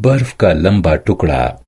बर्फ़ का लंबा टुकड़ा।